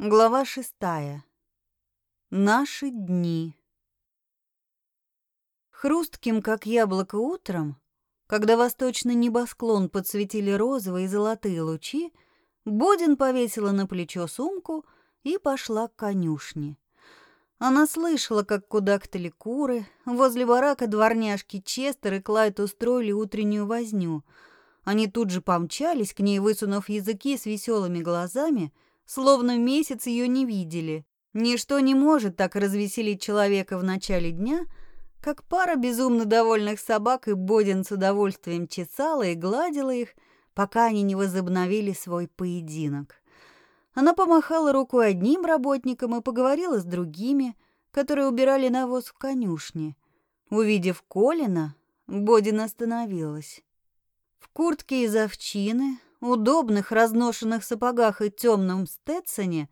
Глава шестая. Наши дни. Хрустким, как яблоко утром, когда восточный небосклон подсветили розовые и золотые лучи, Бодин повесила на плечо сумку и пошла к конюшне. Она слышала, как кудахтали куры, возле барака дворняжки Честер и Клайд устроили утреннюю возню. Они тут же помчались к ней, высунув языки с веселыми глазами — словно месяц ее не видели. Ничто не может так развеселить человека в начале дня, как пара безумно довольных собак, и Бодин с удовольствием чесала и гладила их, пока они не возобновили свой поединок. Она помахала рукой одним работникам и поговорила с другими, которые убирали навоз в конюшне. Увидев Колина, Бодин остановилась. В куртке из овчины, удобных разношенных сапогах и темном стетсоне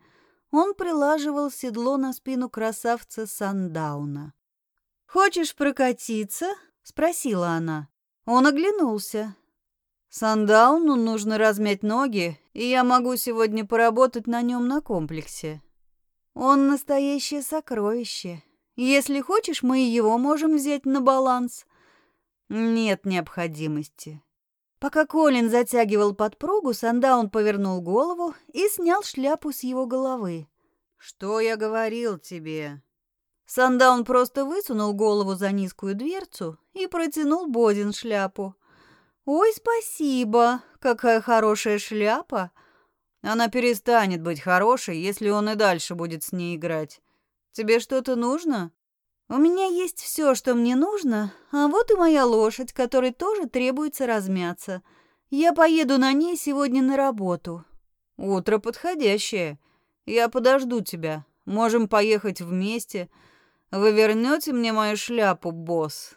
он прилаживал седло на спину красавца Сандауна. «Хочешь прокатиться?» — спросила она. Он оглянулся. «Сандауну нужно размять ноги, и я могу сегодня поработать на нем на комплексе. Он настоящее сокровище. Если хочешь, мы его можем взять на баланс. Нет необходимости. Пока Колин затягивал подпругу, Сандаун повернул голову и снял шляпу с его головы. «Что я говорил тебе?» Сандаун просто высунул голову за низкую дверцу и протянул Бодин шляпу. «Ой, спасибо! Какая хорошая шляпа!» «Она перестанет быть хорошей, если он и дальше будет с ней играть. Тебе что-то нужно?» У меня есть все, что мне нужно, а вот и моя лошадь, которой тоже требуется размяться. Я поеду на ней сегодня на работу. Утро подходящее. Я подожду тебя. Можем поехать вместе. Вы вернете мне мою шляпу, босс?»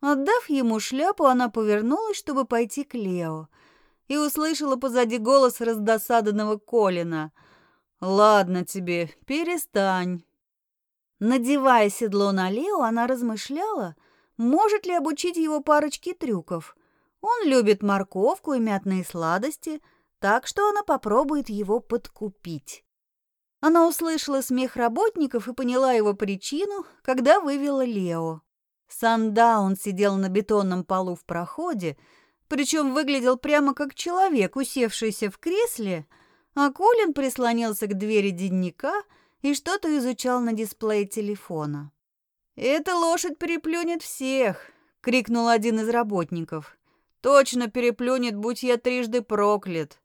Отдав ему шляпу, она повернулась, чтобы пойти к Лео, и услышала позади голос раздосаданного Колина. «Ладно тебе, перестань». Надевая седло на Лео, она размышляла, может ли обучить его парочке трюков. Он любит морковку и мятные сладости, так что она попробует его подкупить. Она услышала смех работников и поняла его причину, когда вывела Лео. Сандаун сидел на бетонном полу в проходе, причем выглядел прямо как человек, усевшийся в кресле, а Колин прислонился к двери денника – и что-то изучал на дисплее телефона. «Эта лошадь переплюнет всех!» — крикнул один из работников. «Точно переплюнет, будь я трижды проклят!»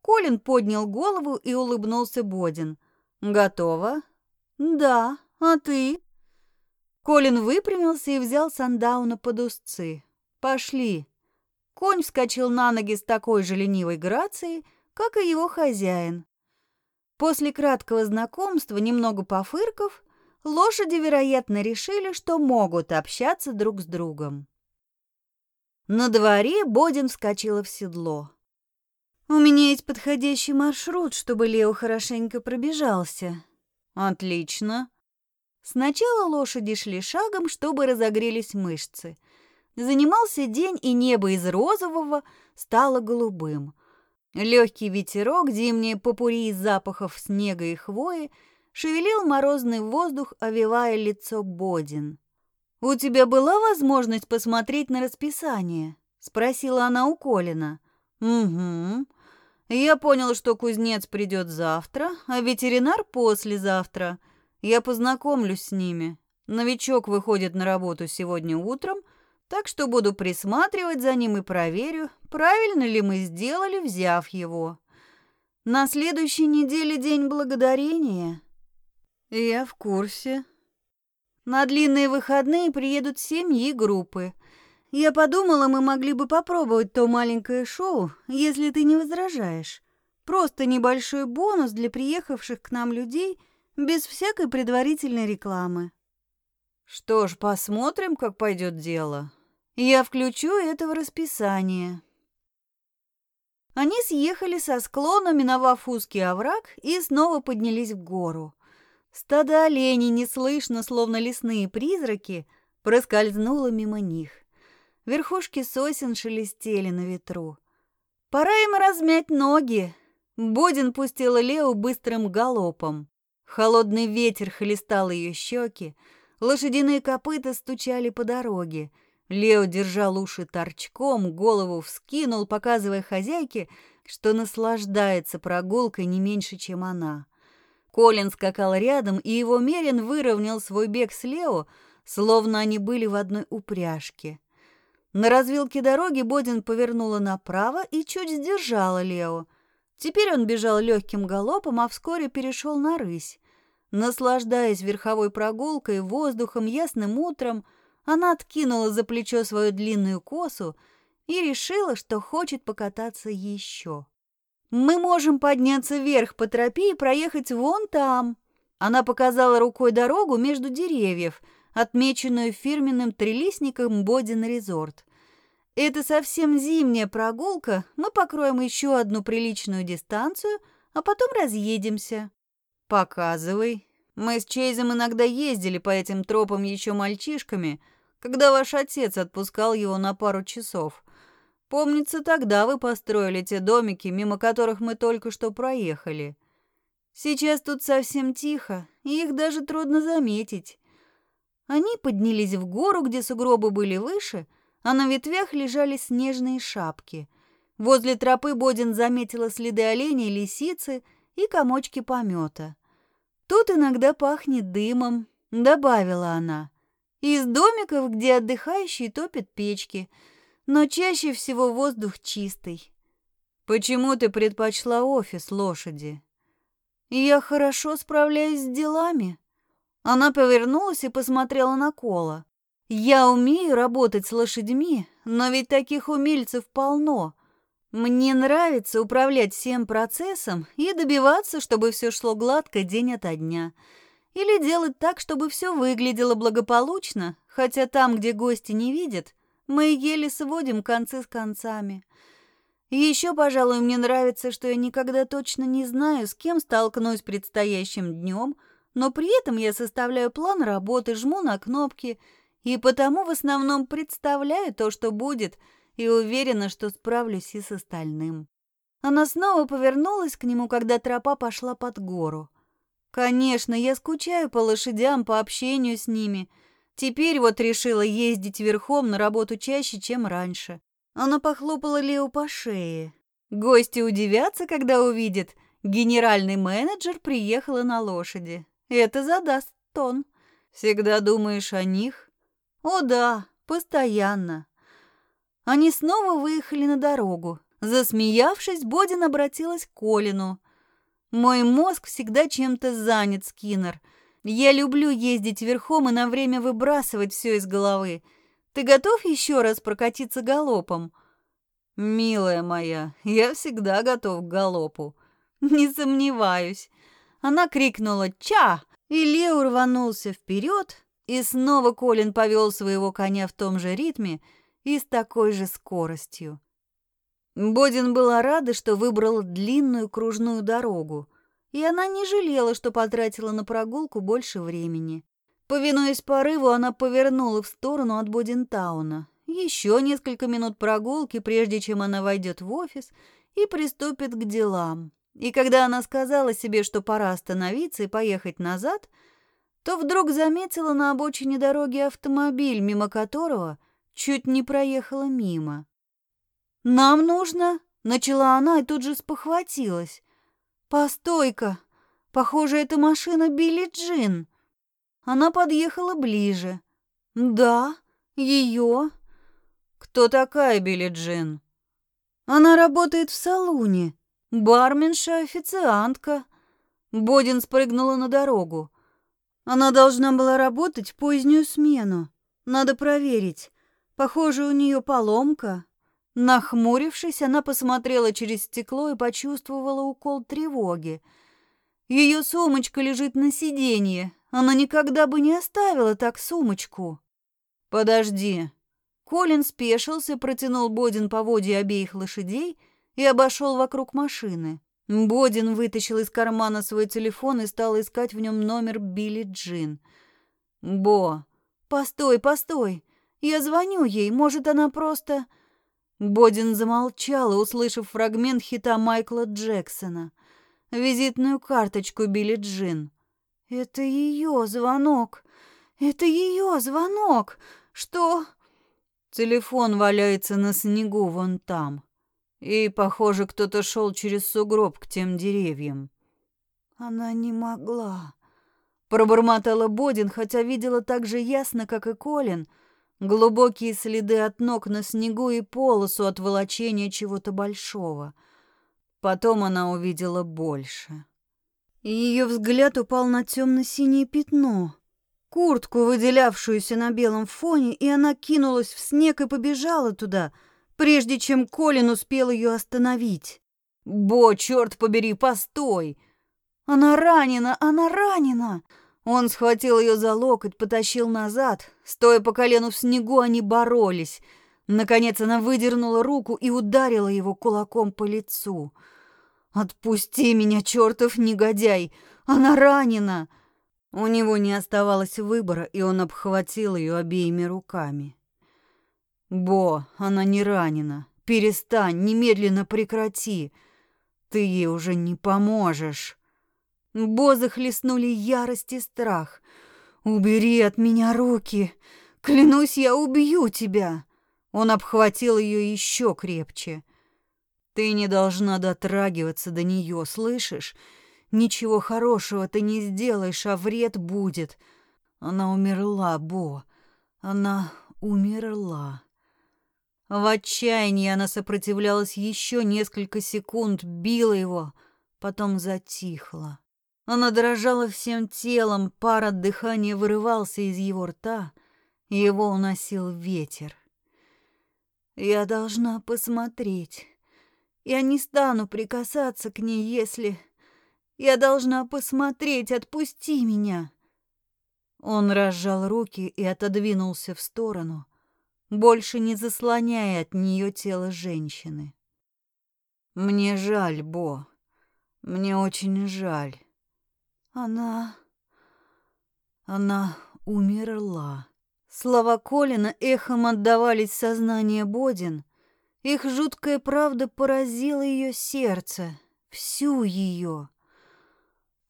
Колин поднял голову и улыбнулся Бодин. «Готово?» «Да, а ты?» Колин выпрямился и взял Сандауна под узцы. «Пошли!» Конь вскочил на ноги с такой же ленивой грацией, как и его хозяин. После краткого знакомства, немного пофырков, лошади, вероятно, решили, что могут общаться друг с другом. На дворе Бодин вскочила в седло. «У меня есть подходящий маршрут, чтобы Лео хорошенько пробежался». «Отлично». Сначала лошади шли шагом, чтобы разогрелись мышцы. Занимался день, и небо из розового стало голубым. Легкий ветерок, зимние попури из запахов снега и хвои, шевелил морозный воздух, овивая лицо Бодин. «У тебя была возможность посмотреть на расписание?» — спросила она у Колина. «Угу. Я понял, что кузнец придет завтра, а ветеринар послезавтра. Я познакомлюсь с ними. Новичок выходит на работу сегодня утром, так что буду присматривать за ним и проверю, правильно ли мы сделали, взяв его. На следующей неделе День Благодарения. Я в курсе. На длинные выходные приедут семьи группы. Я подумала, мы могли бы попробовать то маленькое шоу, если ты не возражаешь. Просто небольшой бонус для приехавших к нам людей без всякой предварительной рекламы. Что ж, посмотрим, как пойдет дело. Я включу это в расписание. Они съехали со склона, миновав узкий овраг, и снова поднялись в гору. Стадо оленей, неслышно, словно лесные призраки, проскользнуло мимо них. Верхушки сосен шелестели на ветру. «Пора им размять ноги!» Бодин пустила Лео быстрым галопом. Холодный ветер хлестал ее щеки, лошадиные копыта стучали по дороге. Лео держал уши торчком, голову вскинул, показывая хозяйке, что наслаждается прогулкой не меньше, чем она. Колин скакал рядом, и его Мерин выровнял свой бег с Лео, словно они были в одной упряжке. На развилке дороги Бодин повернула направо и чуть сдержала Лео. Теперь он бежал легким галопом, а вскоре перешел на рысь. Наслаждаясь верховой прогулкой, воздухом, ясным утром, она откинула за плечо свою длинную косу и решила, что хочет покататься еще. «Мы можем подняться вверх по тропе и проехать вон там». Она показала рукой дорогу между деревьев, отмеченную фирменным трилистником Бодин Резорт. Это совсем зимняя прогулка, мы покроем еще одну приличную дистанцию, а потом разъедемся. Показывай. Мы с Чейзом иногда ездили по этим тропам еще мальчишками, когда ваш отец отпускал его на пару часов. Помнится, тогда вы построили те домики, мимо которых мы только что проехали. Сейчас тут совсем тихо, и их даже трудно заметить. Они поднялись в гору, где сугробы были выше, а на ветвях лежали снежные шапки. Возле тропы Бодин заметила следы оленей, лисицы и комочки помета. «Тут иногда пахнет дымом», — добавила она. «Из домиков, где отдыхающие топят печки», — но чаще всего воздух чистый. Почему ты предпочла офис лошади? Я хорошо справляюсь с делами. Она повернулась и посмотрела на Кола. Я умею работать с лошадьми, но ведь таких умельцев полно. Мне нравится управлять всем процессом и добиваться, чтобы все шло гладко день ото дня. Или делать так, чтобы все выглядело благополучно, хотя там, где гости не видят, мы еле сводим концы с концами. еще, пожалуй, мне нравится, что я никогда точно не знаю, с кем столкнусь предстоящим днем, но при этом я составляю план работы, жму на кнопки и потому в основном представляю то, что будет, и уверена, что справлюсь и с остальным. Она снова повернулась к нему, когда тропа пошла под гору. Конечно, я скучаю по лошадям, по общению с ними — Теперь вот решила ездить верхом на работу чаще, чем раньше. Она похлопала Лео по шее. Гости удивятся, когда увидят. Генеральный менеджер приехала на лошади. Это задаст тон. Всегда думаешь о них? О да, постоянно. Они снова выехали на дорогу. Засмеявшись, Бодин обратилась к Колину. «Мой мозг всегда чем-то занят, Скиннер. Я люблю ездить верхом и на время выбрасывать все из головы. Ты готов еще раз прокатиться галопом? Милая моя, я всегда готов к галопу. Не сомневаюсь. Она крикнула «Ча!» и Лео рванулся вперед, и снова Колин повел своего коня в том же ритме и с такой же скоростью. Бодин была рада, что выбрал длинную кружную дорогу и она не жалела, что потратила на прогулку больше времени. Повинуясь порыву, она повернула в сторону от Бодинтауна. Еще несколько минут прогулки, прежде чем она войдет в офис и приступит к делам. И когда она сказала себе, что пора остановиться и поехать назад, то вдруг заметила на обочине дороги автомобиль, мимо которого чуть не проехала мимо. «Нам нужно...» — начала она и тут же спохватилась. «Постой-ка! Похоже, это машина Билли Джин!» Она подъехала ближе. «Да, ее. Кто такая Билли Джин?» «Она работает в салуне. Барменша, официантка». Бодин спрыгнула на дорогу. Она должна была работать позднюю смену. Надо проверить. Похоже, у нее поломка. Нахмурившись, она посмотрела через стекло и почувствовала укол тревоги. Ее сумочка лежит на сиденье. Она никогда бы не оставила так сумочку. «Подожди». Колин спешился, протянул Бодин поводья обеих лошадей и обошел вокруг машины. Бодин вытащил из кармана свой телефон и стал искать в нем номер Билли Джин. «Бо, постой, постой. Я звоню ей, может, она просто...» Бодин замолчала, услышав фрагмент хита Майкла Джексона. Визитную карточку Билли Джин. Это ее звонок. Это ее звонок. Что? Телефон валяется на снегу вон там. И, похоже, кто-то шел через сугроб к тем деревьям. Она не могла. Пробормотала Бодин, хотя видела так же ясно, как и Колин, глубокие следы от ног на снегу и полосу от волочения чего-то большого. Потом она увидела больше. Ее взгляд упал на темно-синее пятно, куртку, выделявшуюся на белом фоне, и она кинулась в снег и побежала туда, прежде чем Колин успел ее остановить. «Бо, черт побери, постой!» «Она ранена! Она ранена!» Он схватил ее за локоть, потащил назад. Стоя по колену в снегу, они боролись. Наконец она выдернула руку и ударила его кулаком по лицу. «Отпусти меня, чертов негодяй! Она ранена!» У него не оставалось выбора, и он обхватил ее обеими руками. «Бо, она не ранена. Перестань, немедленно прекрати. Ты ей уже не поможешь». Бо захлестнули ярость и страх. «Убери от меня руки! Клянусь, я убью тебя!» Он обхватил ее еще крепче. «Ты не должна дотрагиваться до нее, слышишь? Ничего хорошего ты не сделаешь, а вред будет. Она умерла, Бо. Она умерла». В отчаянии она сопротивлялась еще несколько секунд, била его, потом затихла. Она дрожала всем телом, пар от дыхания вырывался из его рта, его уносил ветер. Я должна посмотреть. Я не стану прикасаться к ней, если... Я должна посмотреть, отпусти меня. Он разжал руки и отодвинулся в сторону, больше не заслоняя от нее тело женщины. Мне жаль, Бо. Мне очень жаль. Она... Она умерла. Слова Колина эхом отдавались в сознание Бодин. Их жуткая правда поразила ее сердце, всю ее.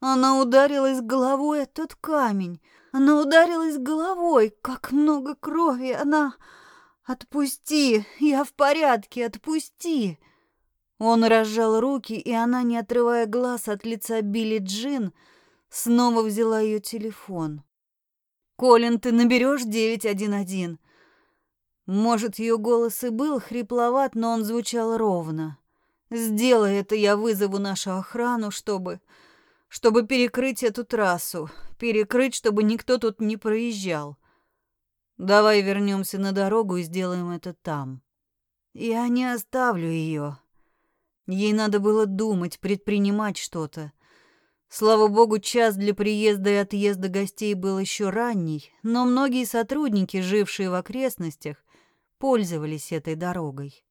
Она ударилась головой о тот камень. Она ударилась головой. Как много крови. Она... «Отпусти! Я в порядке! Отпусти!» Он разжал руки, и она, не отрывая глаз от лица Билли Джин, Снова взяла ее телефон. «Колин, ты наберешь 911?» Может, ее голос и был хрипловат, но он звучал ровно. «Сделай это, я вызову нашу охрану, чтобы... чтобы перекрыть эту трассу. Перекрыть, чтобы никто тут не проезжал. Давай вернемся на дорогу и сделаем это там. Я не оставлю ее. Ей надо было думать, предпринимать что-то. Слава богу, час для приезда и отъезда гостей был еще ранний, но многие сотрудники, жившие в окрестностях, пользовались этой дорогой.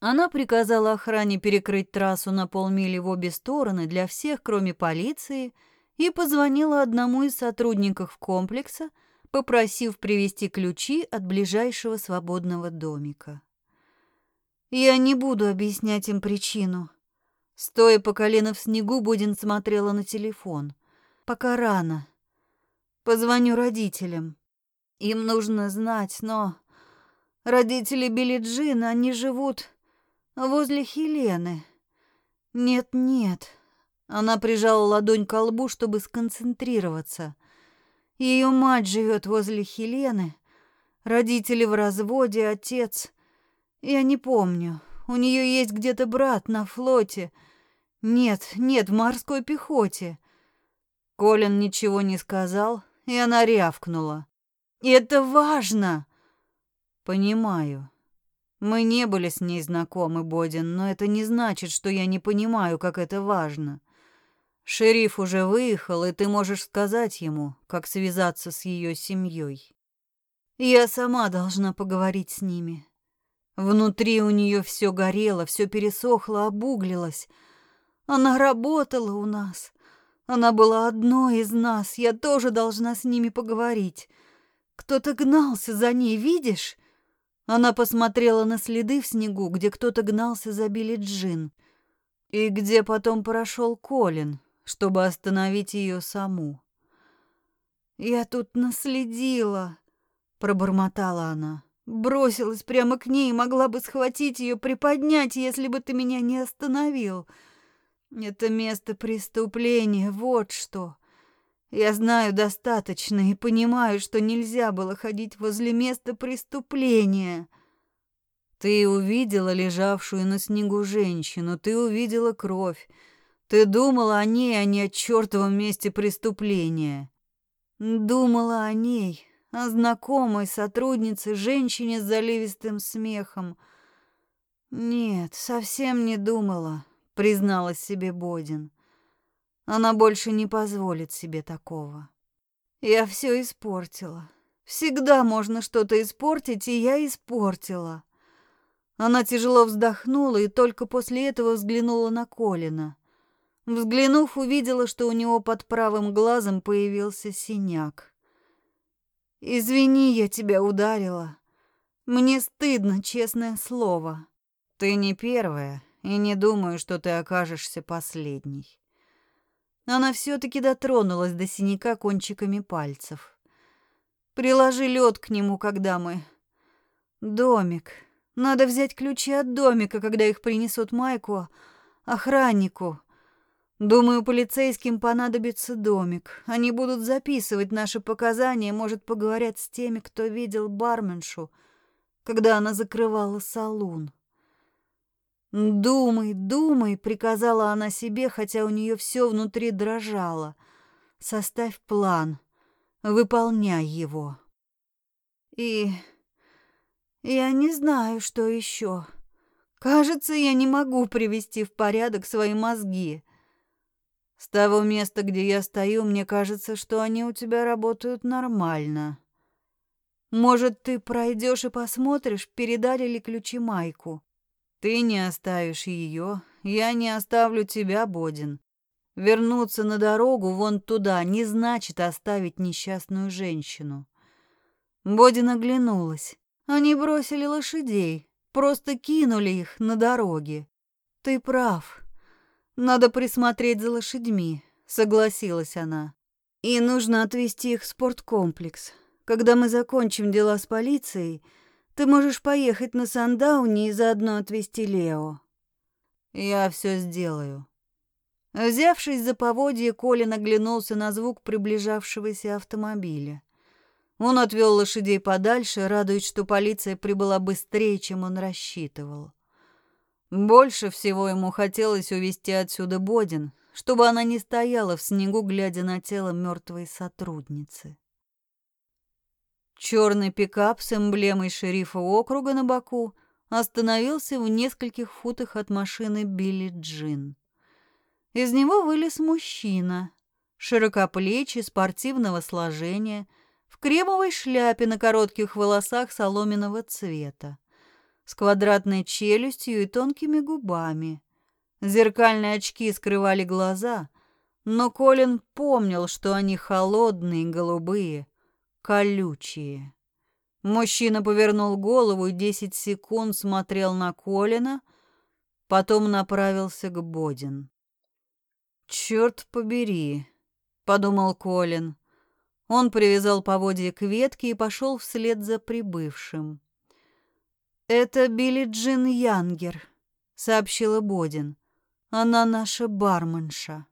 Она приказала охране перекрыть трассу на полмили в обе стороны для всех, кроме полиции, и позвонила одному из сотрудников комплекса, попросив привезти ключи от ближайшего свободного домика. «Я не буду объяснять им причину», Стоя по колено в снегу, Будин смотрела на телефон. Пока рано. Позвоню родителям. Им нужно знать, но... Родители Билли Джин, они живут возле Хелены. Нет-нет. Она прижала ладонь к лбу, чтобы сконцентрироваться. Ее мать живет возле Хелены. Родители в разводе, отец... Я не помню. У нее есть где-то брат на флоте — нет, нет, в морской пехоте. Колин ничего не сказал, и она рявкнула. Это важно. Понимаю. Мы не были с ней знакомы, Бодин, но это не значит, что я не понимаю, как это важно. Шериф уже выехал, и ты можешь сказать ему, как связаться с ее семьей. Я сама должна поговорить с ними. Внутри у нее все горело, все пересохло, обуглилось. Она работала у нас. Она была одной из нас. Я тоже должна с ними поговорить. Кто-то гнался за ней, видишь? Она посмотрела на следы в снегу, где кто-то гнался за Билли Джин, и где потом прошел Колин, чтобы остановить ее саму. «Я тут наследила», — пробормотала она. «Бросилась прямо к ней и могла бы схватить ее, приподнять, если бы ты меня не остановил. Это место преступления, вот что. Я знаю достаточно и понимаю, что нельзя было ходить возле места преступления. Ты увидела лежавшую на снегу женщину, ты увидела кровь. Ты думала о ней, а не о чертовом месте преступления. Думала о ней, о знакомой сотруднице, женщине с заливистым смехом. Нет, совсем не думала, призналась себе Бодин. Она больше не позволит себе такого. Я все испортила. Всегда можно что-то испортить, и я испортила. Она тяжело вздохнула и только после этого взглянула на Колина. Взглянув, увидела, что у него под правым глазом появился синяк. «Извини, я тебя ударила. Мне стыдно, честное слово. Ты не первая, и не думаю, что ты окажешься последней. Она все-таки дотронулась до синяка кончиками пальцев. Приложи лед к нему, когда мы... Домик. Надо взять ключи от домика, когда их принесут Майку, охраннику. Думаю, полицейским понадобится домик. Они будут записывать наши показания, может, поговорят с теми, кто видел барменшу, когда она закрывала салун. «Думай, думай», — приказала она себе, хотя у нее все внутри дрожало. «Составь план, выполняй его». И я не знаю, что еще. Кажется, я не могу привести в порядок свои мозги. С того места, где я стою, мне кажется, что они у тебя работают нормально. Может, ты пройдешь и посмотришь, передали ли ключи Майку. Ты не оставишь ее, я не оставлю тебя, Бодин. Вернуться на дорогу вон туда не значит оставить несчастную женщину. Бодин оглянулась. Они бросили лошадей, просто кинули их на дороге. Ты прав. Надо присмотреть за лошадьми, согласилась она. И нужно отвезти их в спорткомплекс. Когда мы закончим дела с полицией, ты можешь поехать на Сандауне и заодно отвезти Лео. Я все сделаю. Взявшись за поводье, Колин оглянулся на звук приближавшегося автомобиля. Он отвел лошадей подальше, радуясь, что полиция прибыла быстрее, чем он рассчитывал. Больше всего ему хотелось увезти отсюда Бодин, чтобы она не стояла в снегу, глядя на тело мертвой сотрудницы. Черный пикап с эмблемой шерифа округа на боку остановился в нескольких футах от машины Билли Джин. Из него вылез мужчина, широкоплечий, спортивного сложения, в кремовой шляпе на коротких волосах соломенного цвета, с квадратной челюстью и тонкими губами. Зеркальные очки скрывали глаза, но Колин помнил, что они холодные, голубые, колючие. Мужчина повернул голову и десять секунд смотрел на Колина, потом направился к Бодин. «Черт побери», — подумал Колин. Он привязал поводья к ветке и пошел вслед за прибывшим. «Это Билли Джин Янгер», — сообщила Бодин. «Она наша барменша».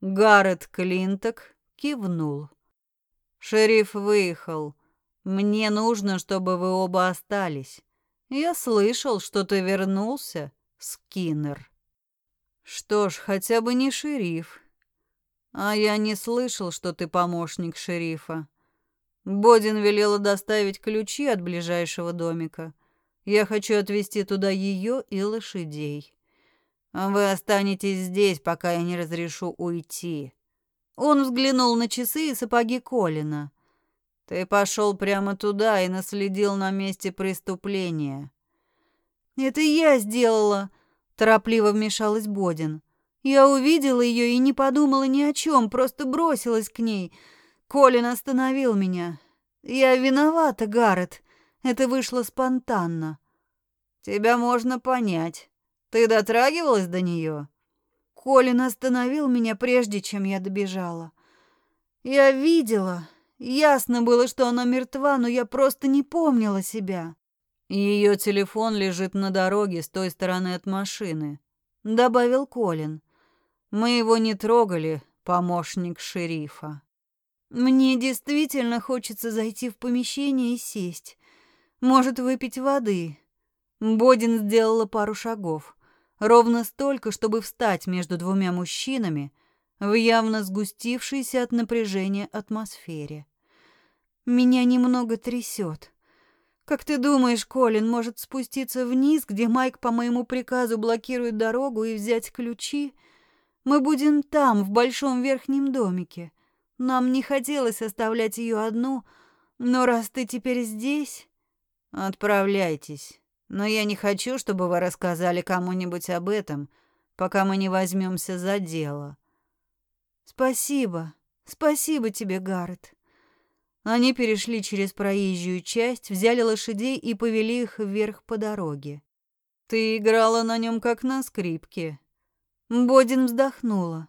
Гаррет Клинток кивнул. Шериф выехал. Мне нужно, чтобы вы оба остались. Я слышал, что ты вернулся, Скиннер. Что ж, хотя бы не шериф. А я не слышал, что ты помощник шерифа. Бодин велела доставить ключи от ближайшего домика. Я хочу отвезти туда ее и лошадей. А вы останетесь здесь, пока я не разрешу уйти. Он взглянул на часы и сапоги Колина. Ты пошел прямо туда и наследил на месте преступления. Это я сделала, торопливо вмешалась Бодин. Я увидела ее и не подумала ни о чем, просто бросилась к ней. Колин остановил меня. Я виновата, Гаррет. Это вышло спонтанно. Тебя можно понять. Ты дотрагивалась до нее? Колин остановил меня, прежде чем я добежала. Я видела, ясно было, что она мертва, но я просто не помнила себя. Ее телефон лежит на дороге с той стороны от машины, добавил Колин. Мы его не трогали, помощник шерифа. Мне действительно хочется зайти в помещение и сесть. Может, выпить воды. Бодин сделала пару шагов. Ровно столько, чтобы встать между двумя мужчинами в явно сгустившейся от напряжения атмосфере. Меня немного трясет. Как ты думаешь, Колин может спуститься вниз, где Майк по моему приказу блокирует дорогу и взять ключи? Мы будем там, в большом верхнем домике. Нам не хотелось оставлять ее одну, но раз ты теперь здесь, отправляйтесь. Но я не хочу, чтобы вы рассказали кому-нибудь об этом, пока мы не возьмемся за дело. Спасибо. Спасибо тебе, Гаррет. Они перешли через проезжую часть, взяли лошадей и повели их вверх по дороге. «Ты играла на нем как на скрипке». Бодин вздохнула.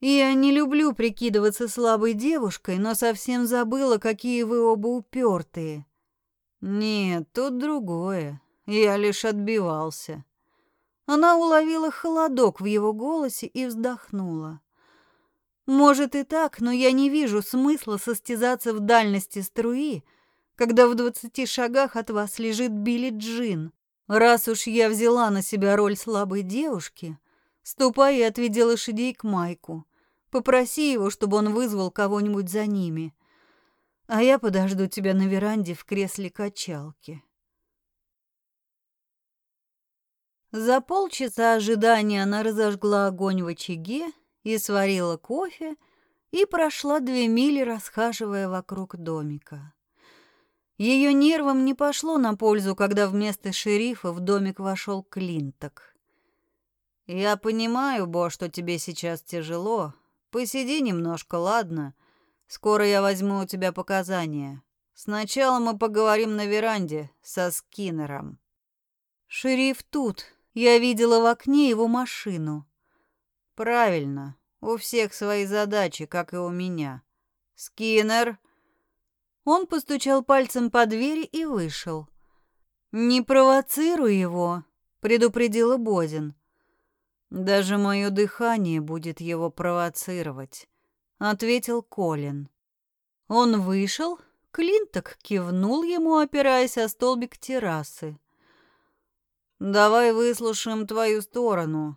«Я не люблю прикидываться слабой девушкой, но совсем забыла, какие вы оба упертые». «Нет, тут другое. Я лишь отбивался». Она уловила холодок в его голосе и вздохнула. Может и так, но я не вижу смысла состязаться в дальности струи, когда в двадцати шагах от вас лежит Билли Джин. Раз уж я взяла на себя роль слабой девушки, ступай и отведи лошадей к Майку. Попроси его, чтобы он вызвал кого-нибудь за ними. А я подожду тебя на веранде в кресле качалки. За полчаса ожидания она разожгла огонь в очаге и сварила кофе, и прошла две мили, расхаживая вокруг домика. Ее нервам не пошло на пользу, когда вместо шерифа в домик вошел Клинток. «Я понимаю, Бо, что тебе сейчас тяжело. Посиди немножко, ладно? Скоро я возьму у тебя показания. Сначала мы поговорим на веранде со Скиннером». «Шериф тут. Я видела в окне его машину. Правильно. У всех свои задачи, как и у меня. Скиннер. Он постучал пальцем по двери и вышел. Не провоцируй его, предупредила Бодин. Даже мое дыхание будет его провоцировать, ответил Колин. Он вышел, Клинток кивнул ему, опираясь о столбик террасы. Давай выслушаем твою сторону.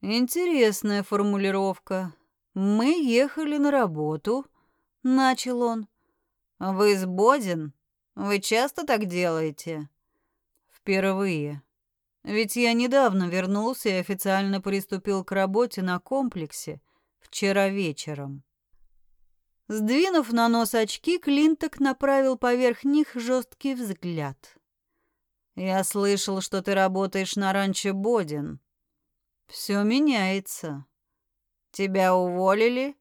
Интересная формулировка. Мы ехали на работу, начал он. Вы с Бодин? Вы часто так делаете? Впервые. Ведь я недавно вернулся и официально приступил к работе на комплексе вчера вечером. Сдвинув на нос очки, Клинток направил поверх них жесткий взгляд. «Я слышал, что ты работаешь на ранчо Бодин. Все меняется. Тебя уволили?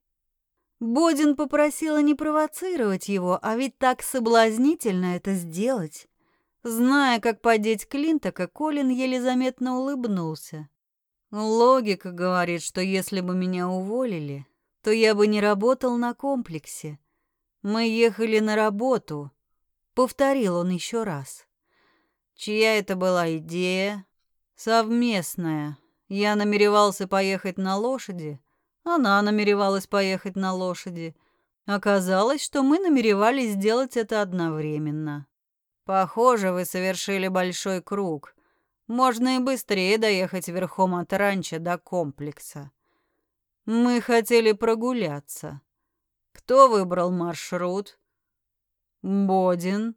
Бодин попросила не провоцировать его, а ведь так соблазнительно это сделать. Зная, как подеть Клинтока, Колин еле заметно улыбнулся. Логика говорит, что если бы меня уволили, то я бы не работал на комплексе. Мы ехали на работу. Повторил он еще раз. Чья это была идея? Совместная. Я намеревался поехать на лошади, она намеревалась поехать на лошади. Оказалось, что мы намеревались сделать это одновременно. Похоже, вы совершили большой круг. Можно и быстрее доехать верхом от ранчо до комплекса. Мы хотели прогуляться. Кто выбрал маршрут? Бодин.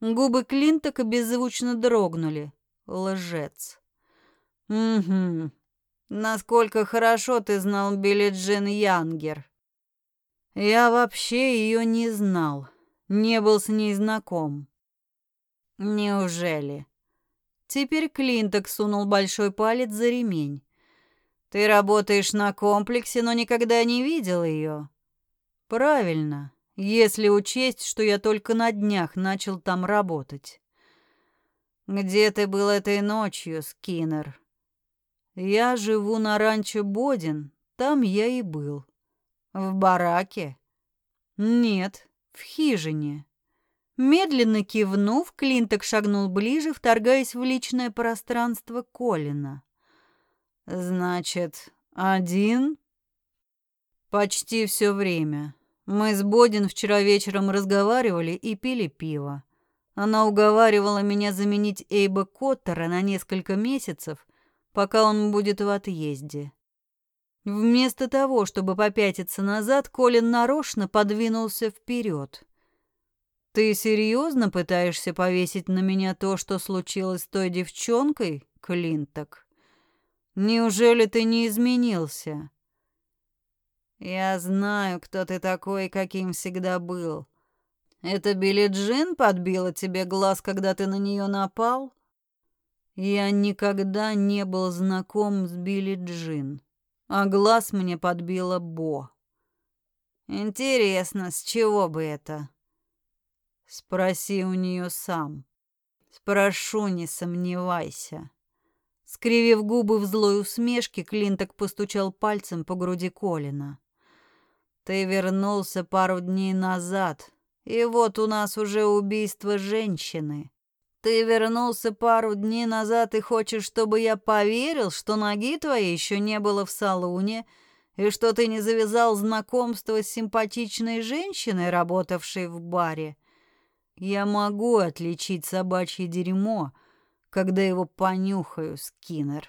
Губы Клинтока беззвучно дрогнули. Лжец. Угу. Насколько хорошо ты знал Билли Джин Янгер? Я вообще ее не знал. Не был с ней знаком. Неужели? Теперь Клинток сунул большой палец за ремень. Ты работаешь на комплексе, но никогда не видел ее. Правильно. Если учесть, что я только на днях начал там работать. Где ты был этой ночью, Скиннер? Я живу на ранчо Бодин, там я и был. В бараке? Нет, в хижине. Медленно кивнув, Клинток шагнул ближе, вторгаясь в личное пространство Колина. Значит, один? Почти все время. Мы с Бодин вчера вечером разговаривали и пили пиво. Она уговаривала меня заменить Эйба Коттера на несколько месяцев, пока он будет в отъезде. Вместо того, чтобы попятиться назад, Колин нарочно подвинулся вперед. «Ты серьезно пытаешься повесить на меня то, что случилось с той девчонкой, Клинток? Неужели ты не изменился?» «Я знаю, кто ты такой, каким всегда был. Это Билли Джин подбила тебе глаз, когда ты на нее напал?» «Я никогда не был знаком с Билли Джин, а глаз мне подбила Бо». «Интересно, с чего бы это?» «Спроси у нее сам. Спрошу, не сомневайся». Скривив губы в злой усмешке, Клинток постучал пальцем по груди Колина. Ты вернулся пару дней назад, и вот у нас уже убийство женщины. Ты вернулся пару дней назад и хочешь, чтобы я поверил, что ноги твоей еще не было в салоне, и что ты не завязал знакомство с симпатичной женщиной, работавшей в баре? Я могу отличить собачье дерьмо, когда его понюхаю, Скиннер.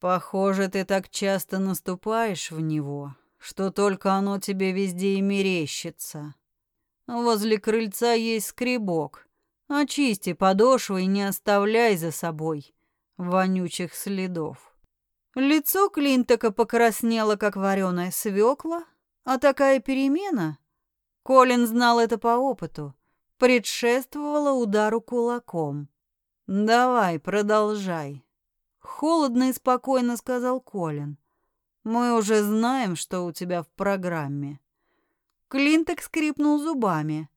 Похоже, ты так часто наступаешь в него, что только оно тебе везде и мерещится. Возле крыльца есть скребок. Очисти подошвы и не оставляй за собой вонючих следов. Лицо Клинтока покраснело, как вареная свекла, а такая перемена, Колин знал это по опыту, предшествовала удару кулаком. «Давай, продолжай», — холодно и спокойно сказал Колин. Мы уже знаем, что у тебя в программе. Клинток скрипнул зубами.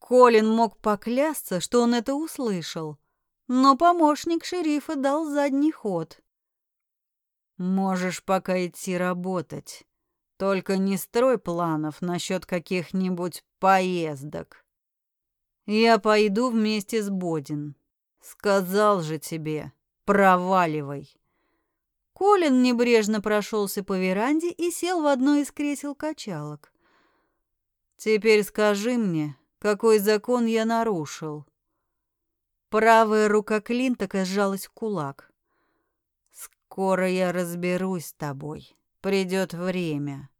Колин мог поклясться, что он это услышал, но помощник шерифа дал задний ход. Можешь пока идти работать. Только не строй планов насчет каких-нибудь поездок. Я пойду вместе с Бодин. Сказал же тебе, проваливай. Колин небрежно прошелся по веранде и сел в одно из кресел-качалок. «Теперь скажи мне, какой закон я нарушил?» Правая рука Клинтока сжалась в кулак. «Скоро я разберусь с тобой. Придет время».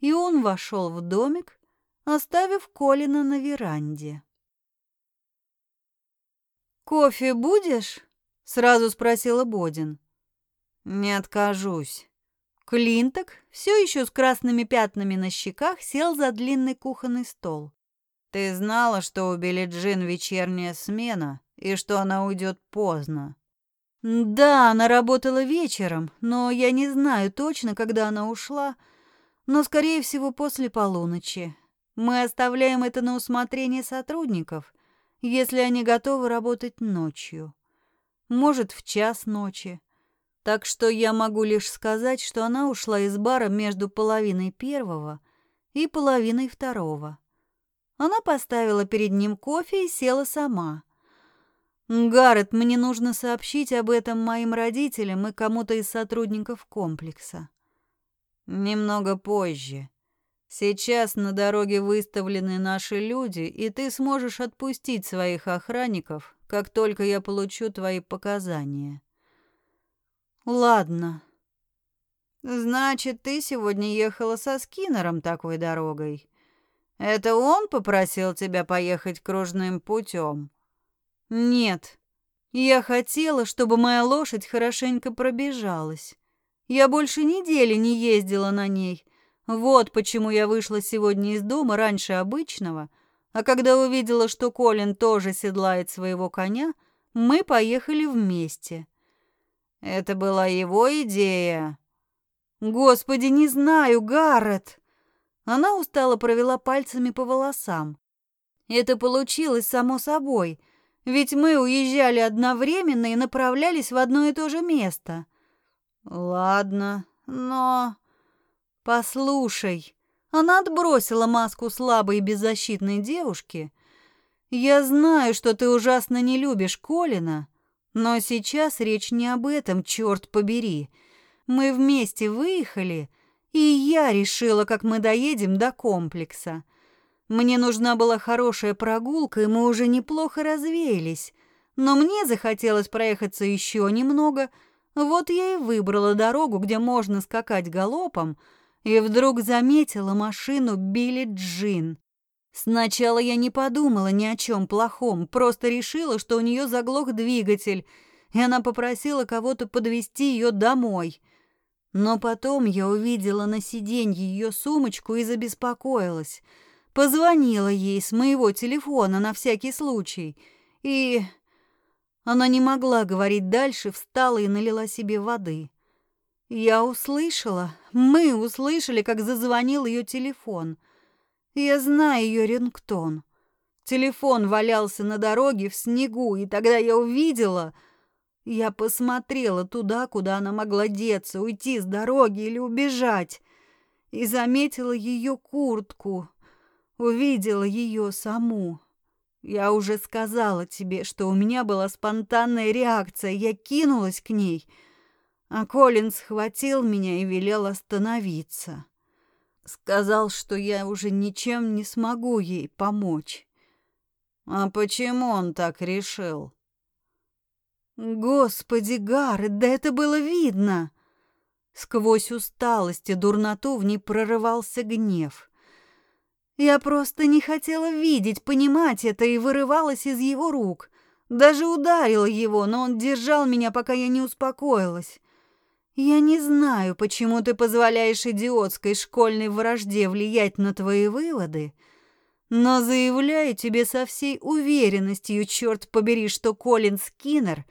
И он вошел в домик, оставив Колина на веранде. «Кофе будешь?» — сразу спросила Бодин. «Не откажусь». Клинток, все еще с красными пятнами на щеках, сел за длинный кухонный стол. «Ты знала, что у Билли Джин вечерняя смена и что она уйдет поздно?» «Да, она работала вечером, но я не знаю точно, когда она ушла, но, скорее всего, после полуночи. Мы оставляем это на усмотрение сотрудников, если они готовы работать ночью. Может, в час ночи, так что я могу лишь сказать, что она ушла из бара между половиной первого и половиной второго. Она поставила перед ним кофе и села сама. «Гаррет, мне нужно сообщить об этом моим родителям и кому-то из сотрудников комплекса». «Немного позже. Сейчас на дороге выставлены наши люди, и ты сможешь отпустить своих охранников, как только я получу твои показания». Ладно. Значит, ты сегодня ехала со Скиннером такой дорогой. Это он попросил тебя поехать кружным путем? Нет. Я хотела, чтобы моя лошадь хорошенько пробежалась. Я больше недели не ездила на ней. Вот почему я вышла сегодня из дома раньше обычного, а когда увидела, что Колин тоже седлает своего коня, мы поехали вместе. Это была его идея. Господи, не знаю, Гаррет. Она устало провела пальцами по волосам. Это получилось само собой, ведь мы уезжали одновременно и направлялись в одно и то же место. Ладно, но... Послушай, она отбросила маску слабой и беззащитной девушки. Я знаю, что ты ужасно не любишь Колина, но сейчас речь не об этом, черт побери. Мы вместе выехали, и я решила, как мы доедем до комплекса. Мне нужна была хорошая прогулка, и мы уже неплохо развеялись. Но мне захотелось проехаться еще немного, вот я и выбрала дорогу, где можно скакать галопом, и вдруг заметила машину Билли Джин. Сначала я не подумала ни о чем плохом, просто решила, что у нее заглох двигатель, и она попросила кого-то подвезти ее домой. Но потом я увидела на сиденье ее сумочку и забеспокоилась. Позвонила ей с моего телефона на всякий случай. И она не могла говорить дальше, встала и налила себе воды. Я услышала, мы услышали, как зазвонил ее телефон. Я знаю ее рингтон. Телефон валялся на дороге в снегу, и тогда я увидела... Я посмотрела туда, куда она могла деться, уйти с дороги или убежать, и заметила ее куртку, увидела ее саму. Я уже сказала тебе, что у меня была спонтанная реакция, я кинулась к ней, а Колин схватил меня и велел остановиться. Сказал, что я уже ничем не смогу ей помочь. А почему он так решил? Господи, Гаррет, да это было видно. Сквозь усталость и дурноту в ней прорывался гнев. Я просто не хотела видеть, понимать это и вырывалась из его рук. Даже ударила его, но он держал меня, пока я не успокоилась. Я не знаю, почему ты позволяешь идиотской школьной вражде влиять на твои выводы, но заявляю тебе со всей уверенностью, черт побери, что Колин Скиннер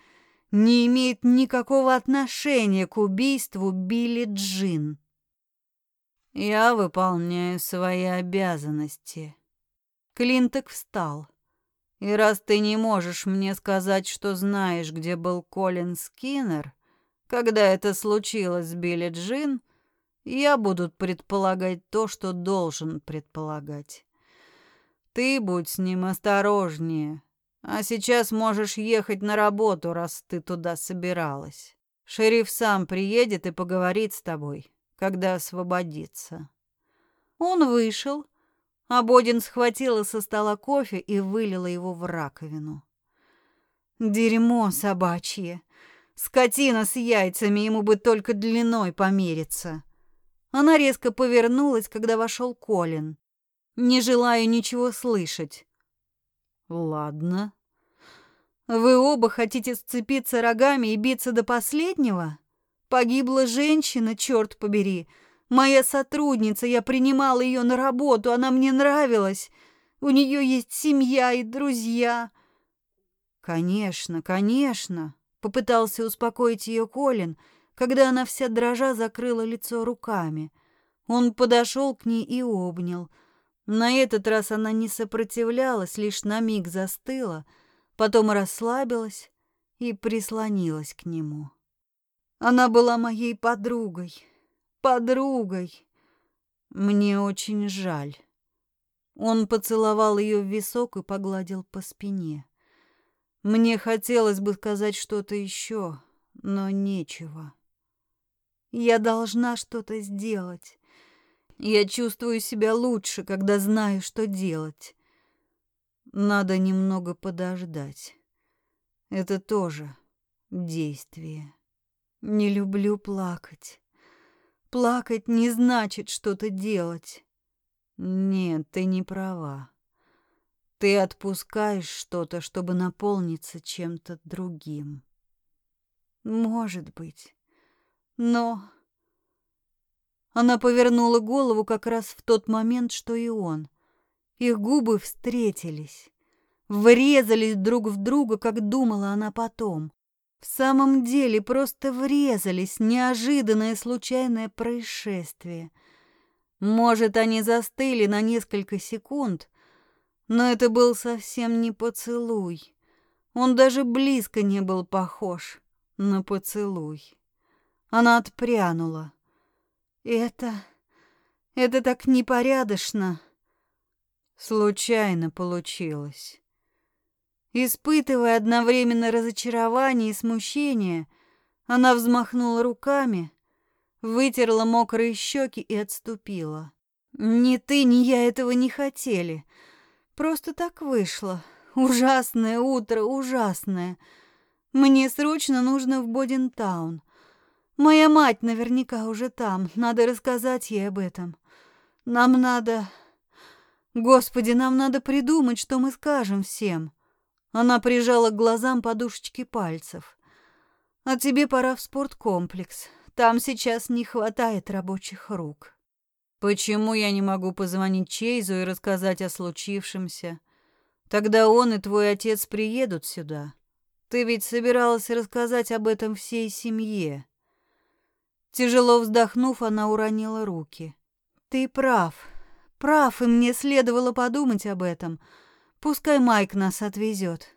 не имеет никакого отношения к убийству Билли Джин. Я выполняю свои обязанности. Клинток встал. И раз ты не можешь мне сказать, что знаешь, где был Колин Скиннер, когда это случилось с Билли Джин, я буду предполагать то, что должен предполагать. Ты будь с ним осторожнее. А сейчас можешь ехать на работу, раз ты туда собиралась. Шериф сам приедет и поговорит с тобой, когда освободится. Он вышел, а Бодин схватила со стола кофе и вылила его в раковину. Дерьмо собачье. Скотина с яйцами, ему бы только длиной помериться. Она резко повернулась, когда вошел Колин. Не желаю ничего слышать. Ладно. Вы оба хотите сцепиться рогами и биться до последнего? Погибла женщина, черт побери. Моя сотрудница, я принимала ее на работу, она мне нравилась. У нее есть семья и друзья. Конечно, конечно. Попытался успокоить ее Колин, когда она вся дрожа закрыла лицо руками. Он подошел к ней и обнял. На этот раз она не сопротивлялась, лишь на миг застыла, потом расслабилась и прислонилась к нему. Она была моей подругой, подругой. Мне очень жаль. Он поцеловал ее в висок и погладил по спине. Мне хотелось бы сказать что-то еще, но нечего. Я должна что-то сделать. Я чувствую себя лучше, когда знаю, что делать. Надо немного подождать. Это тоже действие. Не люблю плакать. Плакать не значит что-то делать. Нет, ты не права. Ты отпускаешь что-то, чтобы наполниться чем-то другим. Может быть. Но... Она повернула голову как раз в тот момент, что и он. Их губы встретились. Врезались друг в друга, как думала она потом. В самом деле просто врезались, неожиданное случайное происшествие. Может, они застыли на несколько секунд, но это был совсем не поцелуй. Он даже близко не был похож на поцелуй. Она отпрянула. Это... это так непорядочно. Случайно получилось. Испытывая одновременно разочарование и смущение, она взмахнула руками, вытерла мокрые щеки и отступила. «Ни ты, ни я этого не хотели. Просто так вышло. Ужасное утро, ужасное. Мне срочно нужно в Бодинтаун. Моя мать наверняка уже там. Надо рассказать ей об этом. Нам надо... Господи, нам надо придумать, что мы скажем всем. Она прижала к глазам подушечки пальцев. А тебе пора в спорткомплекс. Там сейчас не хватает рабочих рук. Почему я не могу позвонить Чейзу и рассказать о случившемся? Тогда он и твой отец приедут сюда. Ты ведь собиралась рассказать об этом всей семье. Тяжело вздохнув, она уронила руки. Ты прав. Прав, и мне следовало подумать об этом. Пускай Майк нас отвезет.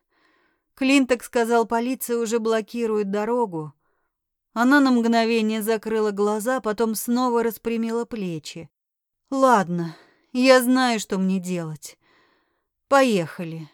Клинток сказал, полиция уже блокирует дорогу. Она на мгновение закрыла глаза, потом снова распрямила плечи. Ладно, я знаю, что мне делать. Поехали.